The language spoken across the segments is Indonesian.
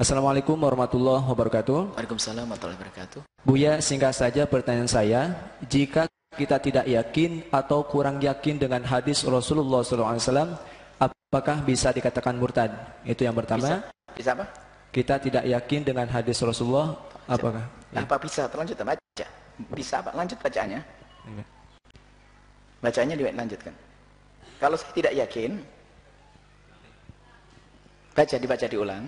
Assalamualaikum warahmatullahi wabarakatuh. Waalaikumsalam warahmatullahi wabarakatuh. Buya, singkat saja pertanyaan saya. Jika kita tidak yakin atau kurang yakin dengan hadis Rasulullah SAW, apakah bisa dikatakan murtad? Itu yang pertama. Bisa, bisa apa? Kita tidak yakin dengan hadis Rasulullah, apakah? Ya. Apa bisa? Lanjut baca. Bisa apa? Lanjut bacaannya. Ya. Bacanya dilanjutkan. Kalau saya tidak yakin, baca dibaca diulang.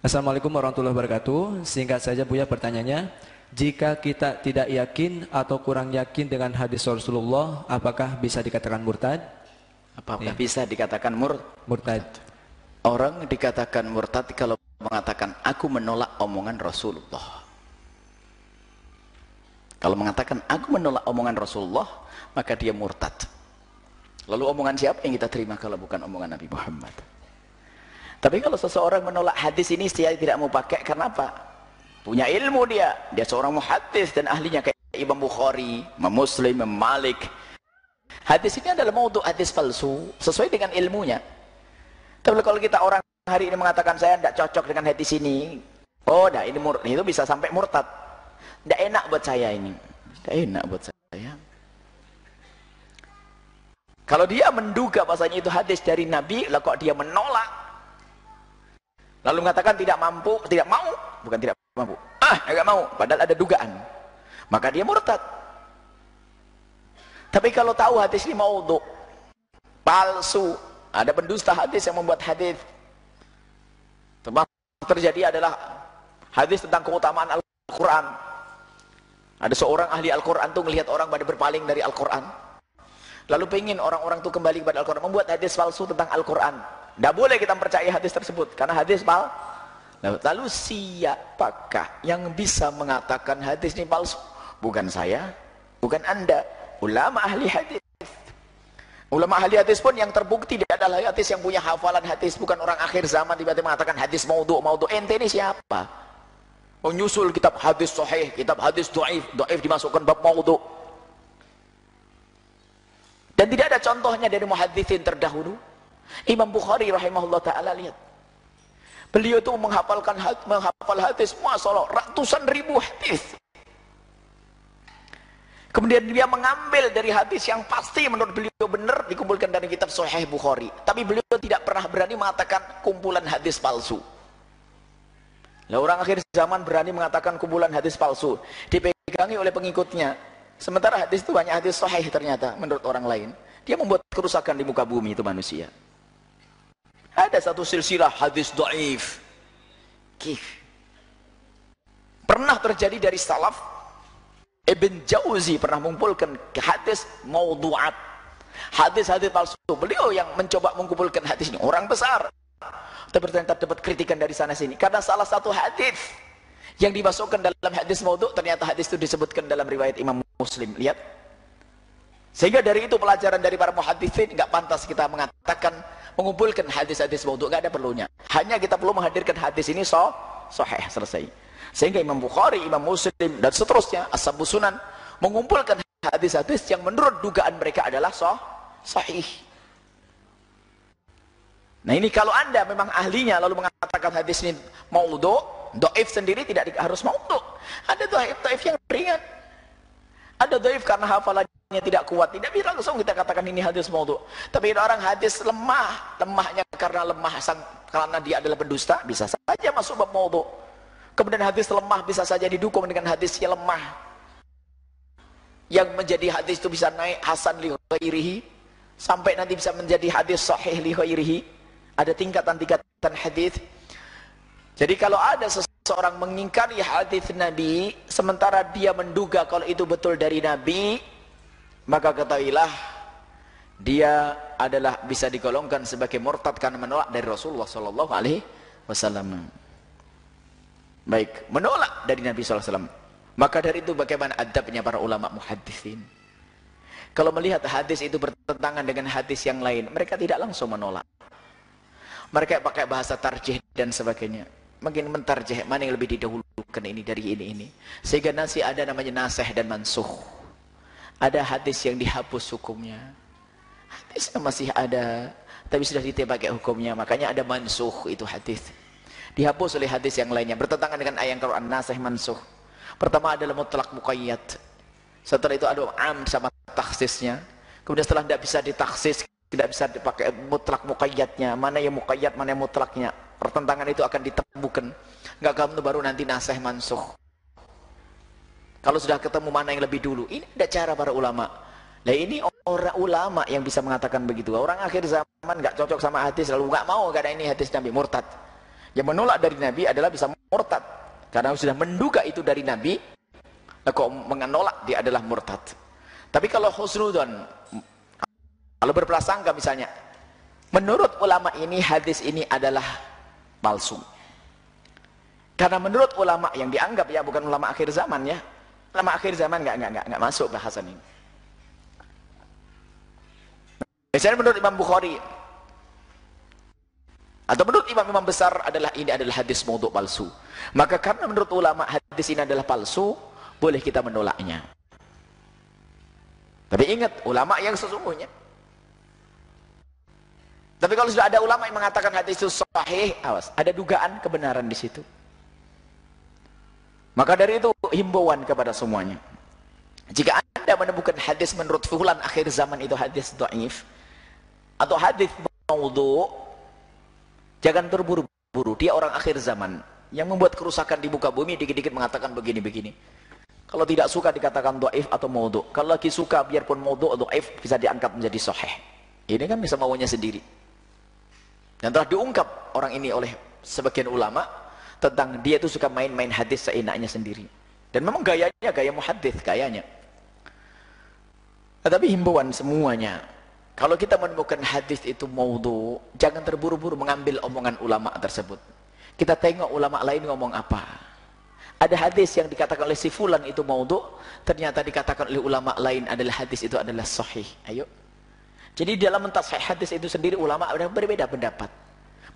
Assalamualaikum warahmatullahi wabarakatuh. Singkat saja Buya pertanyaannya. Jika kita tidak yakin atau kurang yakin dengan hadis Rasulullah, apakah bisa dikatakan murtad? Apakah ya. bisa dikatakan mur murtad? Orang dikatakan murtad kalau mengatakan aku menolak omongan Rasulullah. Kalau mengatakan aku menolak omongan Rasulullah, maka dia murtad. Lalu omongan siapa yang kita terima kalau bukan omongan Nabi Muhammad? Tapi kalau seseorang menolak hadis ini dia tidak mau pakai karena apa? Punya ilmu dia, dia seorang muhadis dan ahlinya kayak Imam Bukhari, Imam Muslim, Imam Malik. Hadis ini adalah mau untuk hadis palsu sesuai dengan ilmunya. Tapi kalau kita orang hari ini mengatakan saya tidak cocok dengan hadis ini, oh dah ini mur itu bisa sampai murtad. Tidak enak buat saya ini. Tidak enak buat saya. Kalau dia menduga bahasanya itu hadis dari Nabi, lah kok dia menolak Lalu mengatakan tidak mampu, tidak mau, bukan tidak mampu. Ah, enggak mau, padahal ada dugaan. Maka dia murtad. Tapi kalau tahu hadis ini maudhu, palsu, ada pendusta hadis yang membuat hadis. terjadi adalah hadis tentang keutamaan Al-Qur'an. Ada seorang ahli Al-Qur'an tuh melihat orang pada berpaling dari Al-Qur'an. Lalu pengen orang-orang itu kembali kepada Al-Quran. Membuat hadis palsu tentang Al-Quran. Tidak boleh kita percaya hadis tersebut. Karena hadis palsu. Lalu siapakah yang bisa mengatakan hadis ini palsu? Bukan saya. Bukan anda. Ulama ahli hadis. Ulama ahli hadis pun yang terbukti dia adalah hadis yang punya hafalan hadis. Bukan orang akhir zaman tiba-tiba mengatakan hadis maudhu. Maudhu ente ini siapa? Menyusul kitab hadis sahih. Kitab hadis do'if. Do'if dimasukkan bab maudhu. Dan tidak ada contohnya dari muhadithin terdahulu. Imam Bukhari rahimahullah ta'ala lihat. Beliau itu menghafalkan menghafal hadis masalah ratusan ribu hadis. Kemudian dia mengambil dari hadis yang pasti menurut beliau benar dikumpulkan dari kitab Sahih Bukhari. Tapi beliau tidak pernah berani mengatakan kumpulan hadis palsu. Lah orang akhir zaman berani mengatakan kumpulan hadis palsu, dipegangi oleh pengikutnya. Sementara hadis itu banyak hadis sahih ternyata menurut orang lain. Dia membuat kerusakan di muka bumi itu manusia. Ada satu silsilah hadis do'if. Kif. Pernah terjadi dari salaf. Ibn Jauzi pernah mengumpulkan hadis maudhu'at. Hadis-hadis palsu. Beliau yang mencoba mengumpulkan hadis ini. Orang besar. Tapi ternyata dapat kritikan dari sana sini. Karena salah satu hadis yang dimasukkan dalam hadis maudhu ternyata hadis itu disebutkan dalam riwayat Imam Muslim. Lihat. Sehingga dari itu pelajaran dari para muhaditsin nggak pantas kita mengatakan mengumpulkan hadis-hadis maudhu nggak ada perlunya. Hanya kita perlu menghadirkan hadis ini so sahih selesai. Sehingga Imam Bukhari, Imam Muslim dan seterusnya ashabu sunan mengumpulkan hadis-hadis yang menurut dugaan mereka adalah so sahih. Nah ini kalau anda memang ahlinya lalu mengatakan hadis ini maudhu Doif sendiri tidak harus maudhu. Ada doif, doif yang ringan. Ada doif karena hafalannya tidak kuat. Tidak bisa langsung kita katakan ini hadis maudhu. Tapi orang hadis lemah. Lemahnya karena lemah sang, karena dia adalah pendusta. Bisa saja masuk bab maudhu. Kemudian hadis lemah bisa saja didukung dengan hadis yang lemah. Yang menjadi hadis itu bisa naik hasan li ghairihi. Sampai nanti bisa menjadi hadis sahih li ghairihi. Ada tingkatan-tingkatan hadis. Jadi kalau ada seseorang mengingkari hadis Nabi sementara dia menduga kalau itu betul dari Nabi, maka ketahuilah dia adalah bisa digolongkan sebagai murtad karena menolak dari Rasulullah sallallahu alaihi wasallam. Baik, menolak dari Nabi sallallahu alaihi wasallam. Maka dari itu bagaimana adabnya para ulama muhaddisin? Kalau melihat hadis itu bertentangan dengan hadis yang lain, mereka tidak langsung menolak. Mereka pakai bahasa tarjih dan sebagainya makin mentarjih mana yang lebih didahulukan ini dari ini ini? Sehingga nasi ada namanya nasih dan mansuh. Ada hadis yang dihapus hukumnya. Hadis masih ada tapi sudah ditebak hukumnya. Makanya ada mansuh itu hadis. Dihapus oleh hadis yang lainnya. Bertentangan dengan ayat Quran nasih mansuh. Pertama adalah mutlak muqayyad. Setelah itu ada am sama taksisnya kemudian setelah tidak bisa ditaksis tidak bisa dipakai mutlak muqayyadnya. Mana yang muqayyad mana yang mutlaknya pertentangan itu akan ditemukan nggak kamu baru nanti nasih mansuh kalau sudah ketemu mana yang lebih dulu ini ada cara para ulama Nah ini orang ulama yang bisa mengatakan begitu. Orang akhir zaman nggak cocok sama hadis lalu nggak mau karena ini hadis Nabi murtad. Yang menolak dari Nabi adalah bisa murtad karena sudah menduga itu dari Nabi. Kok menolak dia adalah murtad. Tapi kalau husnudon kalau berprasangka misalnya menurut ulama ini hadis ini adalah palsu. Karena menurut ulama yang dianggap ya bukan ulama akhir zaman ya. Ulama akhir zaman nggak nggak nggak masuk bahasan ini. Misalnya menurut Imam Bukhari atau menurut imam-imam besar adalah ini adalah hadis maudhu palsu. Maka karena menurut ulama hadis ini adalah palsu, boleh kita menolaknya. Tapi ingat ulama yang sesungguhnya. Tapi kalau sudah ada ulama yang mengatakan hadis itu sahih, awas, ada dugaan kebenaran di situ. Maka dari itu himbauan kepada semuanya. Jika Anda menemukan hadis menurut fulan akhir zaman itu hadis dhaif, atau hadis maudhu jangan terburu-buru. Dia orang akhir zaman. Yang membuat kerusakan di muka bumi dikit-dikit mengatakan begini-begini. Kalau tidak suka dikatakan do'if atau maudhu kalau lagi suka biarpun maudhu atau do'if bisa diangkat menjadi sahih. Ini kan bisa maunya sendiri dan telah diungkap orang ini oleh sebagian ulama tentang dia itu suka main-main hadis seenaknya sendiri dan memang gayanya gaya muhadis gayanya tetapi himbauan semuanya kalau kita menemukan hadis itu maudhu, jangan terburu-buru mengambil omongan ulama tersebut. Kita tengok ulama lain ngomong apa. Ada hadis yang dikatakan oleh si fulan itu maudhu, ternyata dikatakan oleh ulama lain adalah hadis itu adalah sahih. Ayo. Jadi dalam mentasih hadis itu sendiri ulama ada berbeda pendapat.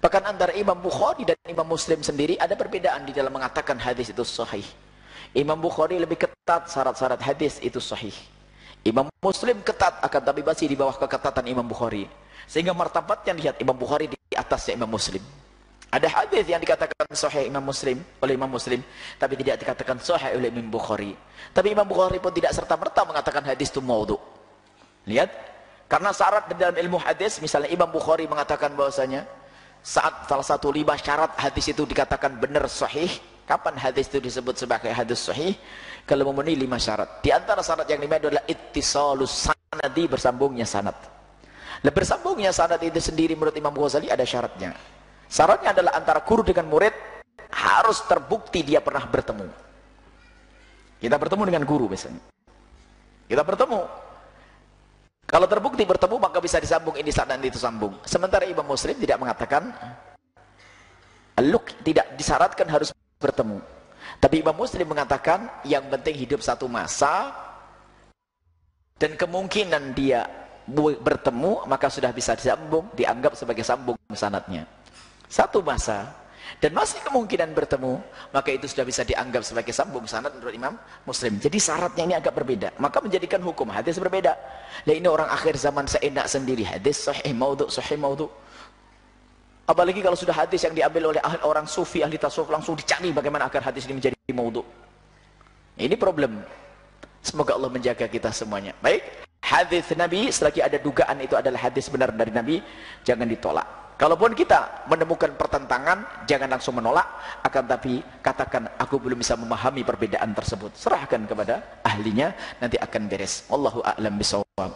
Bahkan antara Imam Bukhari dan Imam Muslim sendiri ada perbedaan di dalam mengatakan hadis itu sahih. Imam Bukhari lebih ketat syarat-syarat hadis itu sahih. Imam Muslim ketat akan tapi masih di bawah keketatan Imam Bukhari. Sehingga martabat yang lihat Imam Bukhari di atasnya Imam Muslim. Ada hadis yang dikatakan sahih Imam Muslim oleh Imam Muslim tapi tidak dikatakan sahih oleh Imam Bukhari. Tapi Imam Bukhari pun tidak serta-merta mengatakan hadis itu maudhu. Lihat, karena syarat di dalam ilmu hadis misalnya Imam Bukhari mengatakan bahwasanya saat salah satu lima syarat hadis itu dikatakan benar sahih, kapan hadis itu disebut sebagai hadis sahih? kalau memenuhi lima syarat. Di antara syarat yang lima adalah ittisalus sanadi bersambungnya sanad. Nah, bersambungnya sanad itu sendiri menurut Imam Ghazali ada syaratnya. Syaratnya adalah antara guru dengan murid harus terbukti dia pernah bertemu. Kita bertemu dengan guru biasanya. Kita bertemu. Kalau terbukti bertemu maka bisa disambung ini sanad itu sambung. Sementara Imam Muslim tidak mengatakan Luk tidak disyaratkan harus bertemu. Tapi Imam Muslim mengatakan yang penting hidup satu masa dan kemungkinan dia bertemu maka sudah bisa disambung, dianggap sebagai sambung sanatnya. Satu masa dan masih kemungkinan bertemu maka itu sudah bisa dianggap sebagai sambung sanat menurut Imam Muslim. Jadi syaratnya ini agak berbeda. Maka menjadikan hukum hadis berbeda. Nah ini orang akhir zaman seenak sendiri hadis sahih maudhu sahih maudhu Apalagi kalau sudah hadis yang diambil oleh ahli orang sufi, ahli tasawuf langsung dicari bagaimana agar hadis ini menjadi maudhu. Ini problem. Semoga Allah menjaga kita semuanya. Baik, hadis Nabi selagi ada dugaan itu adalah hadis benar dari Nabi, jangan ditolak. Kalaupun kita menemukan pertentangan, jangan langsung menolak, akan tapi katakan aku belum bisa memahami perbedaan tersebut. Serahkan kepada ahlinya, nanti akan beres. Allahu a'lam bisawab.